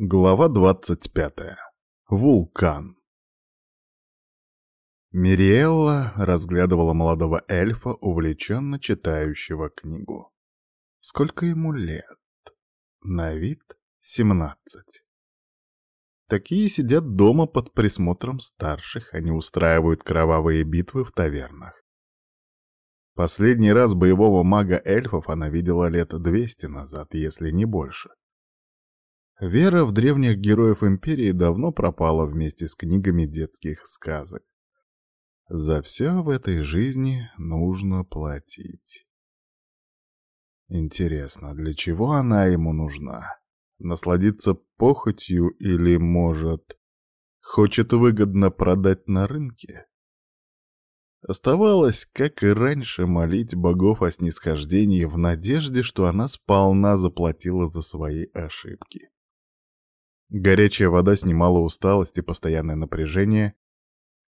Глава двадцать пятая. Вулкан. Мириэлла разглядывала молодого эльфа, увлеченно читающего книгу. Сколько ему лет? На вид семнадцать. Такие сидят дома под присмотром старших, они устраивают кровавые битвы в тавернах. Последний раз боевого мага эльфов она видела лет двести назад, если не больше. Вера в древних героев Империи давно пропала вместе с книгами детских сказок. За все в этой жизни нужно платить. Интересно, для чего она ему нужна? Насладиться похотью или, может, хочет выгодно продать на рынке? Оставалось, как и раньше, молить богов о снисхождении в надежде, что она сполна заплатила за свои ошибки. Горячая вода снимала усталость и постоянное напряжение.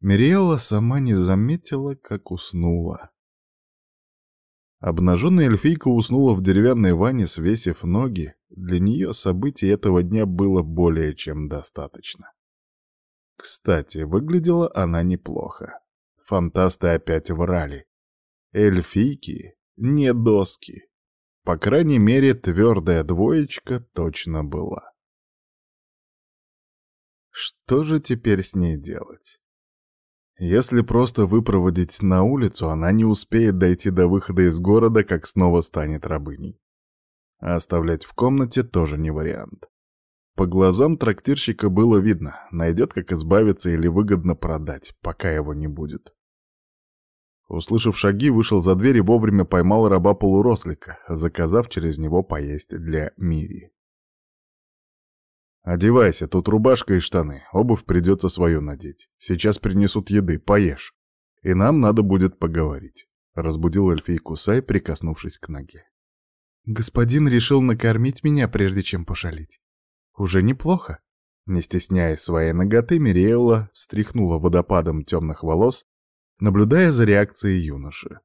Мириэлла сама не заметила, как уснула. Обнаженная эльфийка уснула в деревянной ванне, свесив ноги. Для нее событий этого дня было более чем достаточно. Кстати, выглядела она неплохо. Фантасты опять врали. Эльфийки — не доски. По крайней мере, твердая двоечка точно была. Что же теперь с ней делать? Если просто выпроводить на улицу, она не успеет дойти до выхода из города, как снова станет рабыней. А оставлять в комнате тоже не вариант. По глазам трактирщика было видно, найдет, как избавиться или выгодно продать, пока его не будет. Услышав шаги, вышел за дверь и вовремя поймал раба-полурослика, заказав через него поесть для Мири. «Одевайся, тут рубашка и штаны, обувь придется свою надеть. Сейчас принесут еды, поешь. И нам надо будет поговорить», — разбудил эльфийку Сай, прикоснувшись к ноге. «Господин решил накормить меня, прежде чем пошалить. Уже неплохо». Не стесняясь своей ноготы, Мириэлла встряхнула водопадом темных волос, наблюдая за реакцией юноши.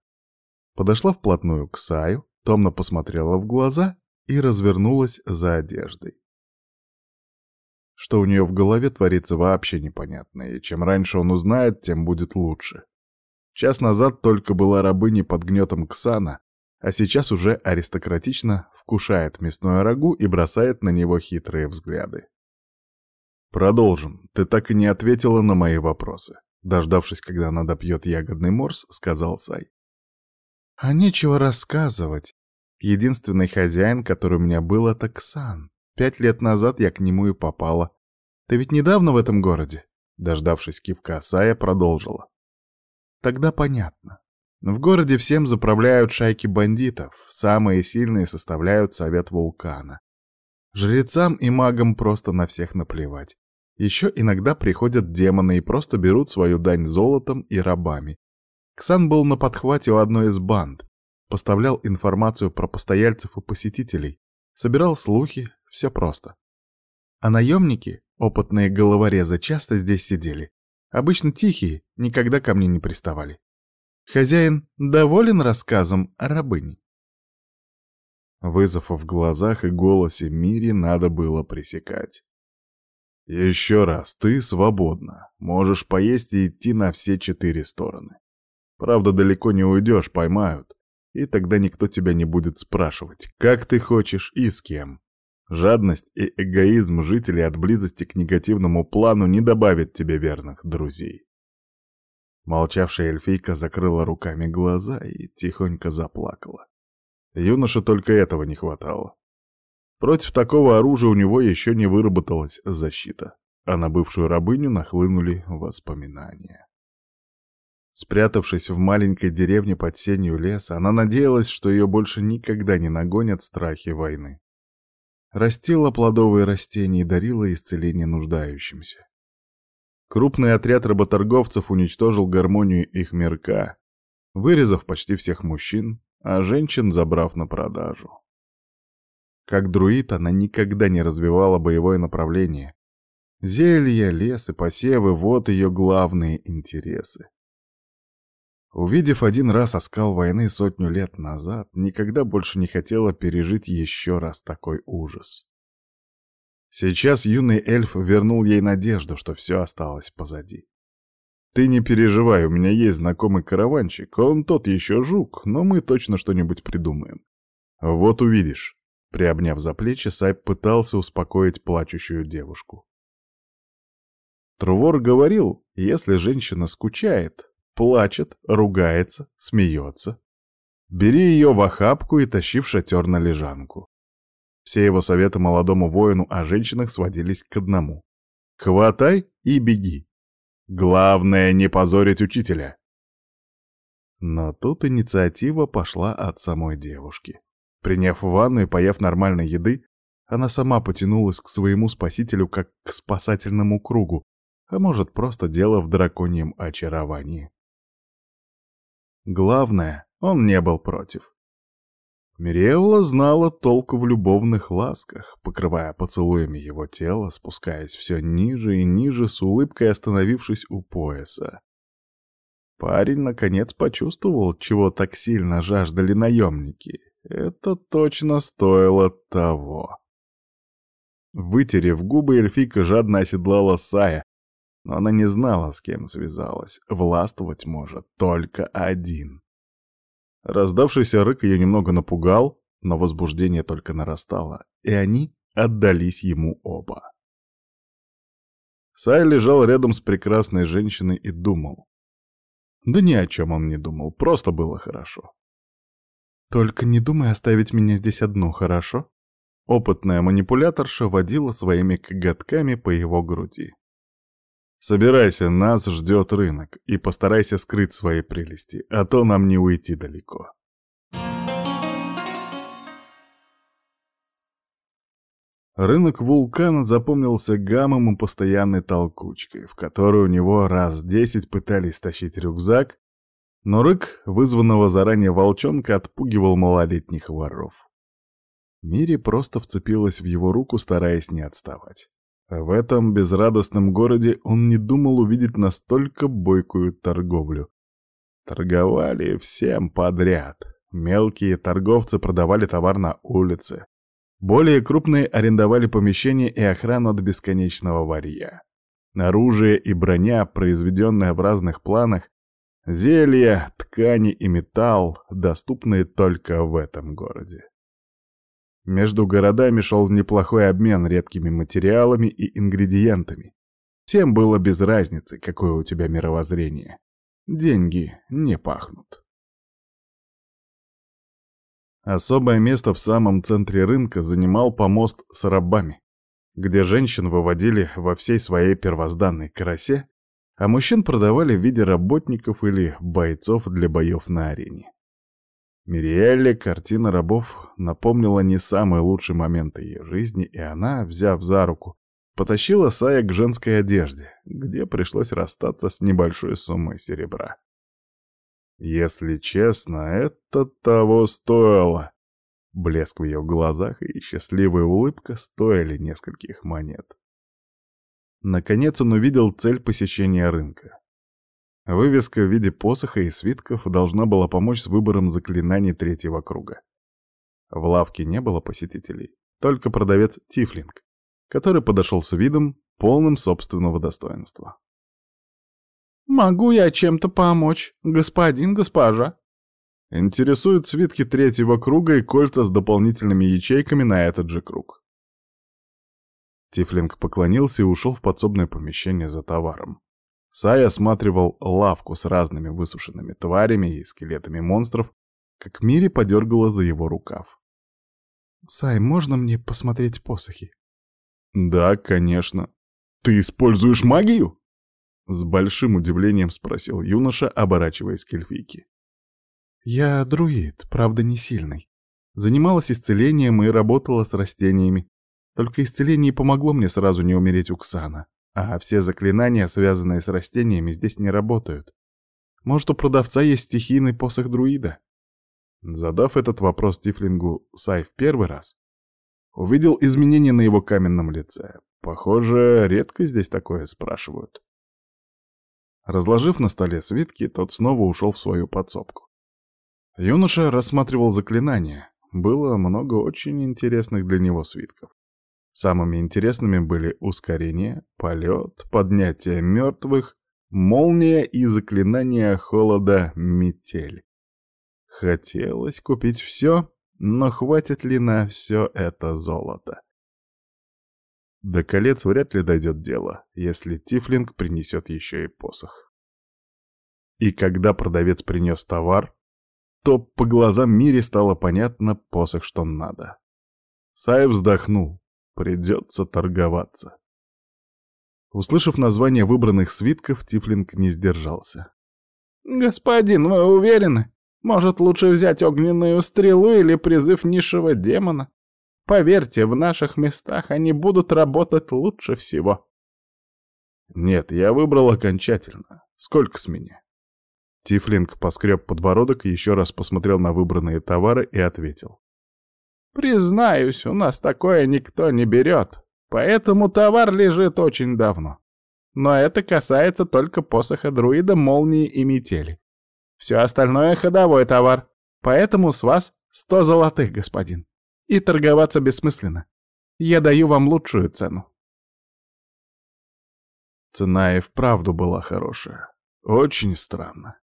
Подошла вплотную к Саю, томно посмотрела в глаза и развернулась за одеждой. Что у нее в голове творится вообще непонятно, и чем раньше он узнает, тем будет лучше. Час назад только была рабыней под гнетом Ксана, а сейчас уже аристократично вкушает мясное рагу и бросает на него хитрые взгляды. «Продолжим. Ты так и не ответила на мои вопросы», дождавшись, когда она допьет ягодный морс, сказал Сай. «А нечего рассказывать. Единственный хозяин, который у меня был, это Ксан. Пять лет назад я к нему и попала. Ты ведь недавно в этом городе?» Дождавшись кивка, Сая продолжила. «Тогда понятно. В городе всем заправляют шайки бандитов, самые сильные составляют совет вулкана. Жрецам и магам просто на всех наплевать. Еще иногда приходят демоны и просто берут свою дань золотом и рабами. Ксан был на подхвате у одной из банд, поставлял информацию про постояльцев и посетителей, собирал слухи, все просто. А наемники, опытные головорезы, часто здесь сидели. Обычно тихие, никогда ко мне не приставали. Хозяин доволен рассказом о рабыне. Вызов в глазах и голосе Мири надо было пресекать. «Еще раз, ты свободна. Можешь поесть и идти на все четыре стороны. Правда, далеко не уйдешь, поймают. И тогда никто тебя не будет спрашивать, как ты хочешь и с кем. Жадность и эгоизм жителей от близости к негативному плану не добавят тебе верных друзей. Молчавшая эльфийка закрыла руками глаза и тихонько заплакала. Юноше только этого не хватало. Против такого оружия у него еще не выработалась защита, а на бывшую рабыню нахлынули воспоминания. Спрятавшись в маленькой деревне под сенью леса, она надеялась, что ее больше никогда не нагонят страхи войны растила плодовые растения и дарила исцеление нуждающимся. Крупный отряд работорговцев уничтожил гармонию их мирка, вырезав почти всех мужчин, а женщин забрав на продажу. Как друид она никогда не развивала боевое направление. Зелья, лес и посевы — вот ее главные интересы. Увидев один раз оскал войны сотню лет назад, никогда больше не хотела пережить еще раз такой ужас. Сейчас юный эльф вернул ей надежду, что все осталось позади. «Ты не переживай, у меня есть знакомый караванчик, он тот еще жук, но мы точно что-нибудь придумаем. Вот увидишь». Приобняв за плечи, Сайп пытался успокоить плачущую девушку. Трувор говорил, если женщина скучает, плачет, ругается, смеется, бери ее в охапку и тащи в шатер на лежанку. Все его советы молодому воину о женщинах сводились к одному. Хватай и беги. Главное не позорить учителя. Но тут инициатива пошла от самой девушки. Приняв ванну и поев нормальной еды, она сама потянулась к своему спасителю как к спасательному кругу, а может, просто дело в драконьем очаровании. Главное, он не был против. Миреула знала толк в любовных ласках, покрывая поцелуями его тело, спускаясь все ниже и ниже, с улыбкой остановившись у пояса. Парень, наконец, почувствовал, чего так сильно жаждали наемники. Это точно стоило того. Вытерев губы, эльфийка жадно оседлала Сая, но она не знала, с кем связалась. Властвовать может только один. Раздавшийся рык ее немного напугал, но возбуждение только нарастало, и они отдались ему оба. Сай лежал рядом с прекрасной женщиной и думал. Да ни о чем он не думал, просто было хорошо. «Только не думай оставить меня здесь одну, хорошо?» Опытная манипуляторша водила своими коготками по его груди. Собирайся, нас ждет рынок, и постарайся скрыть свои прелести, а то нам не уйти далеко. Рынок вулкана запомнился гамом и постоянной толкучкой, в которой у него раз десять пытались тащить рюкзак, но рык, вызванного заранее волчонка, отпугивал малолетних воров. Мири просто вцепилась в его руку, стараясь не отставать. В этом безрадостном городе он не думал увидеть настолько бойкую торговлю. Торговали всем подряд. Мелкие торговцы продавали товар на улице. Более крупные арендовали помещения и охрану от бесконечного варья. Оружие и броня, произведенные в разных планах, зелья, ткани и металл, доступные только в этом городе. Между городами шел неплохой обмен редкими материалами и ингредиентами. Всем было без разницы, какое у тебя мировоззрение. Деньги не пахнут. Особое место в самом центре рынка занимал помост с рабами, где женщин выводили во всей своей первозданной красе, а мужчин продавали в виде работников или бойцов для боев на арене. Мириэлле картина рабов напомнила не самый лучший момент ее жизни, и она, взяв за руку, потащила Сая к женской одежде, где пришлось расстаться с небольшой суммой серебра. Если честно, это того стоило. Блеск в ее глазах и счастливая улыбка стоили нескольких монет. Наконец он увидел цель посещения рынка. Вывеска в виде посоха и свитков должна была помочь с выбором заклинаний третьего круга. В лавке не было посетителей, только продавец Тифлинг, который подошел с видом, полным собственного достоинства. «Могу я чем-то помочь, господин, госпожа?» Интересуют свитки третьего круга и кольца с дополнительными ячейками на этот же круг. Тифлинг поклонился и ушел в подсобное помещение за товаром. Сай осматривал лавку с разными высушенными тварями и скелетами монстров, как Мири подергала за его рукав. «Сай, можно мне посмотреть посохи?» «Да, конечно. Ты используешь магию?» С большим удивлением спросил юноша, оборачиваясь к эльфийке. «Я друид, правда не сильный. Занималась исцелением и работала с растениями. Только исцеление помогло мне сразу не умереть у Ксана. А все заклинания, связанные с растениями, здесь не работают. Может, у продавца есть стихийный посох друида? Задав этот вопрос Тифлингу Сай в первый раз, увидел изменения на его каменном лице. Похоже, редко здесь такое спрашивают. Разложив на столе свитки, тот снова ушел в свою подсобку. Юноша рассматривал заклинания. Было много очень интересных для него свитков. Самыми интересными были ускорение, полет, поднятие мертвых, молния и заклинание холода метель. Хотелось купить все, но хватит ли на все это золото? До колец вряд ли дойдет дело, если Тифлинг принесет еще и посох. И когда продавец принес товар, то по глазам Мире стало понятно посох, что надо. Сай вздохнул. Придется торговаться. Услышав название выбранных свитков, Тифлинг не сдержался. «Господин, вы уверены? Может, лучше взять огненную стрелу или призыв низшего демона? Поверьте, в наших местах они будут работать лучше всего». «Нет, я выбрал окончательно. Сколько с меня?» Тифлинг поскреб подбородок, еще раз посмотрел на выбранные товары и ответил. «Признаюсь, у нас такое никто не берет, поэтому товар лежит очень давно. Но это касается только посоха друида, молнии и метели. Все остальное — ходовой товар, поэтому с вас сто золотых, господин. И торговаться бессмысленно. Я даю вам лучшую цену». Цена и вправду была хорошая. Очень странно.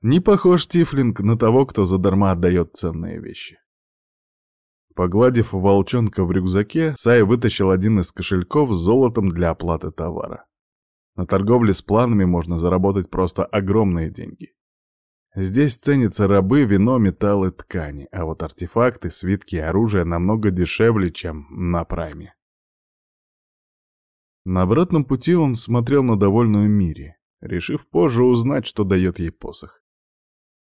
Не похож Тифлинг на того, кто задарма отдает ценные вещи. Погладив волчонка в рюкзаке, Сай вытащил один из кошельков с золотом для оплаты товара. На торговле с планами можно заработать просто огромные деньги. Здесь ценятся рабы, вино, металлы, ткани, а вот артефакты, свитки и оружие намного дешевле, чем на прайме. На обратном пути он смотрел на довольную Мире, решив позже узнать, что дает ей посох.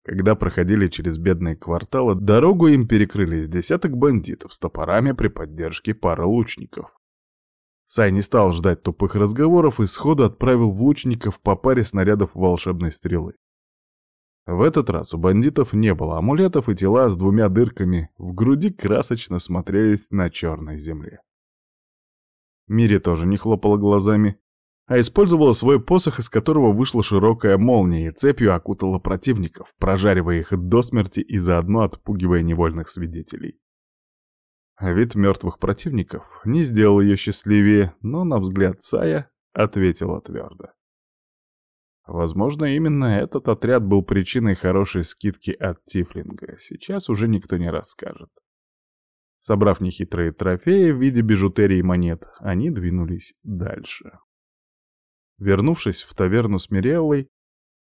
Когда проходили через бедные кварталы, дорогу им перекрыли с десяток бандитов с топорами при поддержке пары лучников. Сай не стал ждать тупых разговоров и сходу отправил в лучников по паре снарядов волшебной стрелы. В этот раз у бандитов не было амулетов, и тела с двумя дырками в груди красочно смотрелись на черной земле. Мири тоже не хлопала глазами, а использовала свой посох, из которого вышла широкая молния и цепью окутала противников, прожаривая их до смерти и заодно отпугивая невольных свидетелей. А вид мертвых противников не сделал ее счастливее, но, на взгляд Сая, ответила твердо. Возможно, именно этот отряд был причиной хорошей скидки от Тифлинга, сейчас уже никто не расскажет. Собрав нехитрые трофеи в виде бижутерии и монет, они двинулись дальше. Вернувшись в таверну с Миреллой,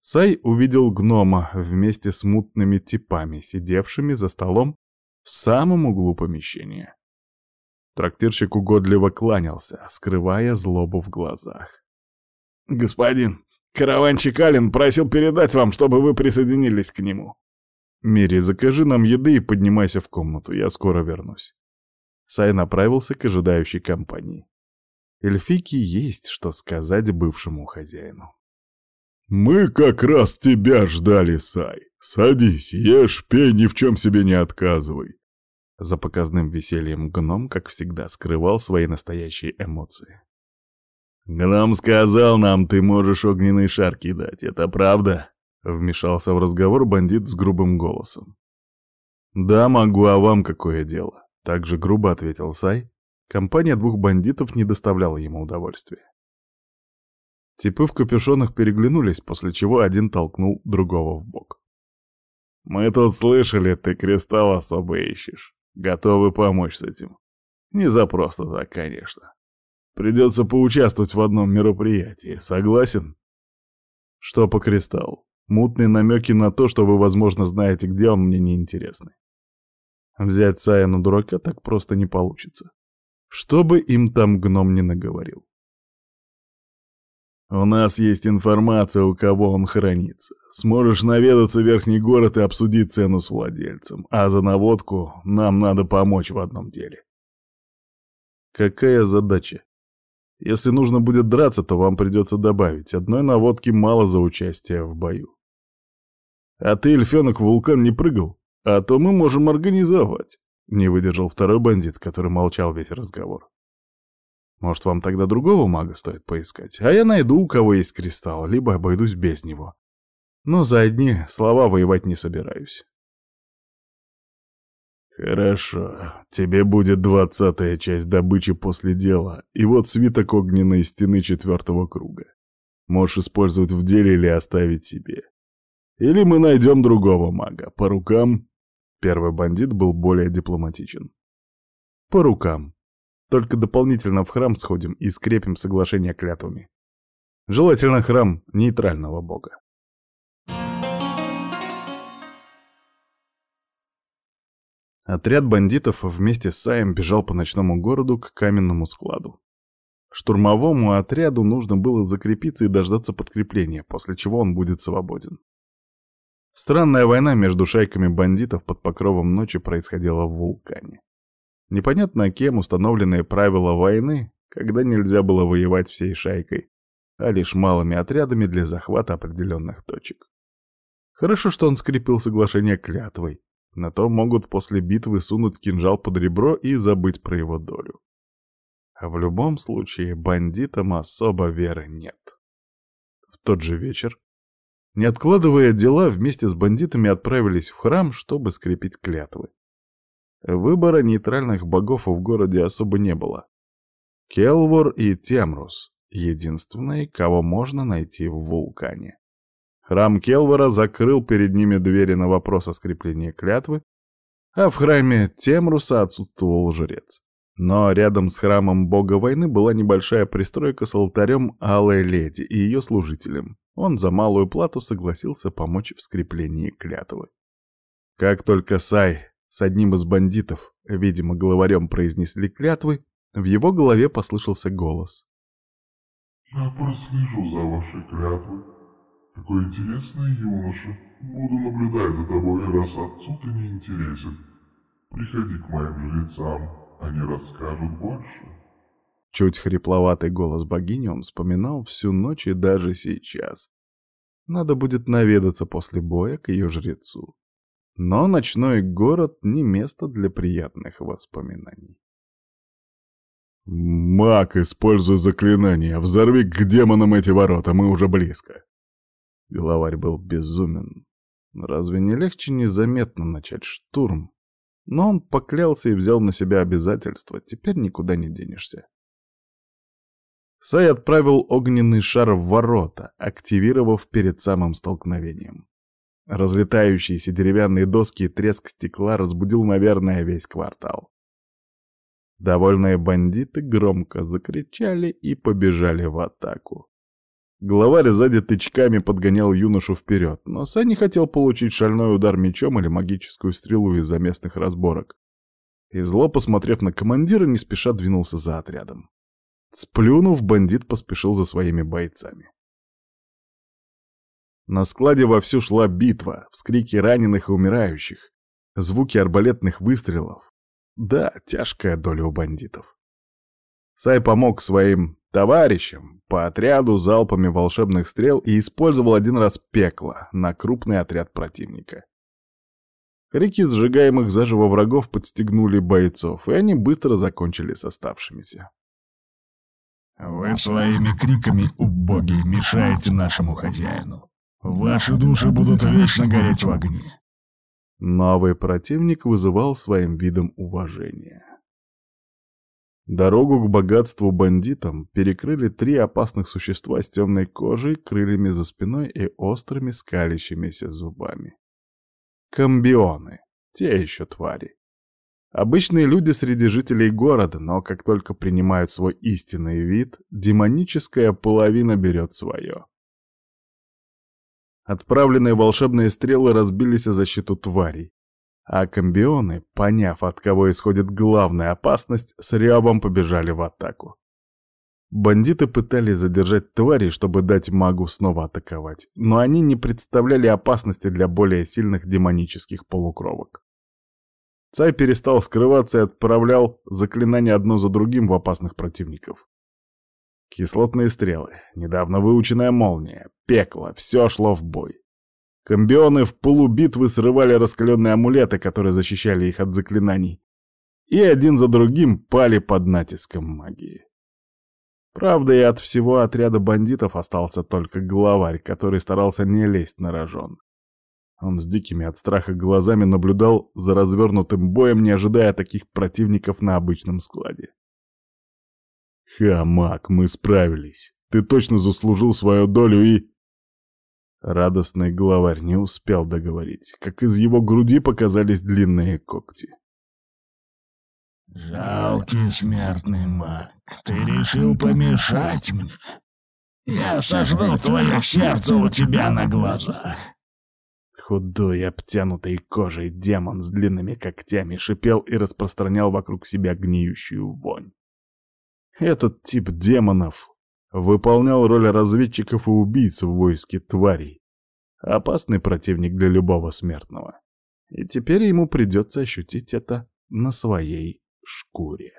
Сай увидел гнома вместе с мутными типами, сидевшими за столом в самом углу помещения. Трактирщик угодливо кланялся, скрывая злобу в глазах. «Господин, караванчик Ален просил передать вам, чтобы вы присоединились к нему». «Мири, закажи нам еды и поднимайся в комнату, я скоро вернусь». Сай направился к ожидающей компании. Эльфийке есть что сказать бывшему хозяину. «Мы как раз тебя ждали, Сай. Садись, ешь, пей, ни в чем себе не отказывай». За показным весельем гном, как всегда, скрывал свои настоящие эмоции. «Гном сказал нам, ты можешь огненный шар кидать, это правда?» Вмешался в разговор бандит с грубым голосом. «Да, могу, а вам какое дело?» Так же грубо ответил Сай, Компания двух бандитов не доставляла ему удовольствия. Типы в капюшонах переглянулись, после чего один толкнул другого в бок. «Мы тут слышали, ты кристалл особо ищешь. Готовы помочь с этим. Не за просто так, конечно. Придется поучаствовать в одном мероприятии. Согласен?» «Что по кристаллу? Мутные намеки на то, что вы, возможно, знаете, где он, мне не интересны. Взять Сая на дурака так просто не получится. Что бы им там гном не наговорил. «У нас есть информация, у кого он хранится. Сможешь наведаться в Верхний город и обсудить цену с владельцем. А за наводку нам надо помочь в одном деле». «Какая задача? Если нужно будет драться, то вам придется добавить. Одной наводки мало за участие в бою». «А ты, эльфенок, в вулкан не прыгал? А то мы можем организовать». Не выдержал второй бандит, который молчал весь разговор. Может, вам тогда другого мага стоит поискать? А я найду, у кого есть кристалл, либо обойдусь без него. Но за одни слова воевать не собираюсь. Хорошо, тебе будет двадцатая часть добычи после дела, и вот свиток огненной стены четвертого круга. Можешь использовать в деле или оставить себе. Или мы найдем другого мага. По рукам? Первый бандит был более дипломатичен. По рукам. Только дополнительно в храм сходим и скрепим соглашение клятвами. Желательно храм нейтрального бога. Отряд бандитов вместе с Саем бежал по ночному городу к каменному складу. Штурмовому отряду нужно было закрепиться и дождаться подкрепления, после чего он будет свободен. Странная война между шайками бандитов под покровом ночи происходила в вулкане. Непонятно кем установленные правила войны, когда нельзя было воевать всей шайкой, а лишь малыми отрядами для захвата определенных точек. Хорошо, что он скрепил соглашение клятвой, на то могут после битвы сунуть кинжал под ребро и забыть про его долю. А в любом случае бандитам особо веры нет. В тот же вечер, не откладывая дела, вместе с бандитами отправились в храм, чтобы скрепить клятвы. Выбора нейтральных богов в городе особо не было. Келвор и Темрус — единственные, кого можно найти в вулкане. Храм Келвора закрыл перед ними двери на вопрос о скреплении клятвы, а в храме Темруса отсутствовал жрец. Но рядом с храмом бога войны была небольшая пристройка с алтарем Алой Леди и ее служителем. Он за малую плату согласился помочь в скреплении клятвы. Как только Сай с одним из бандитов, видимо, главарем произнесли клятвы, в его голове послышался голос. «Я прослежу за вашей клятвой. Какой интересный юноша. Буду наблюдать за тобой, раз отцу ты не интересен. Приходи к моим жрецам, они расскажут больше. Чуть хрипловатый голос богини он вспоминал всю ночь и даже сейчас. Надо будет наведаться после боя к ее жрецу. Но ночной город не место для приятных воспоминаний. «Маг, используй заклинание! Взорви к демонам эти ворота, мы уже близко!» Главарь был безумен. Разве не легче незаметно начать штурм, но он поклялся и взял на себя обязательства, теперь никуда не денешься. Сай отправил огненный шар в ворота, активировав перед самым столкновением. Разлетающиеся деревянные доски и треск стекла разбудил, наверное, весь квартал. Довольные бандиты громко закричали и побежали в атаку. Главарь сзади тычками подгонял юношу вперед, но Сай не хотел получить шальной удар мечом или магическую стрелу из-за местных разборок. И зло, посмотрев на командира, не спеша двинулся за отрядом. Сплюнув, бандит поспешил за своими бойцами. На складе вовсю шла битва, вскрики раненых и умирающих, звуки арбалетных выстрелов. Да, тяжкая доля у бандитов. Сай помог своим товарищам по отряду залпами волшебных стрел и использовал один раз пекло на крупный отряд противника. Крики сжигаемых заживо врагов подстегнули бойцов, и они быстро закончили с оставшимися. «Вы своими криками, убогие, мешаете нашему хозяину. Ваши души будут вечно гореть в огне». Новый противник вызывал своим видом уважение. Дорогу к богатству бандитам перекрыли три опасных существа с темной кожей, крыльями за спиной и острыми скалящимися зубами. Комбионы. Те еще твари. Обычные люди среди жителей города, но как только принимают свой истинный вид, демоническая половина берет свое. Отправленные волшебные стрелы разбились о защиту тварей, а комбионы, поняв, от кого исходит главная опасность, с рябом побежали в атаку. Бандиты пытались задержать твари, чтобы дать магу снова атаковать, но они не представляли опасности для более сильных демонических полукровок. Цай перестал скрываться и отправлял заклинания одно за другим в опасных противников. Кислотные стрелы, недавно выученная молния, пекло, все шло в бой. Комбионы в полубитвы срывали раскаленные амулеты, которые защищали их от заклинаний, и один за другим пали под натиском магии. Правда, и от всего отряда бандитов остался только главарь, который старался не лезть на рожон. Он с дикими от страха глазами наблюдал за развернутым боем, не ожидая таких противников на обычном складе. «Хамак, мы справились. Ты точно заслужил свою долю и...» Радостный главарь не успел договорить, как из его груди показались длинные когти. «Жалкий смертный маг, ты решил помешать мне? Я сожру твое сердце у тебя на глазах!» Худой, обтянутый кожей демон с длинными когтями шипел и распространял вокруг себя гниющую вонь. Этот тип демонов выполнял роль разведчиков и убийц в войске тварей. Опасный противник для любого смертного. И теперь ему придется ощутить это на своей шкуре.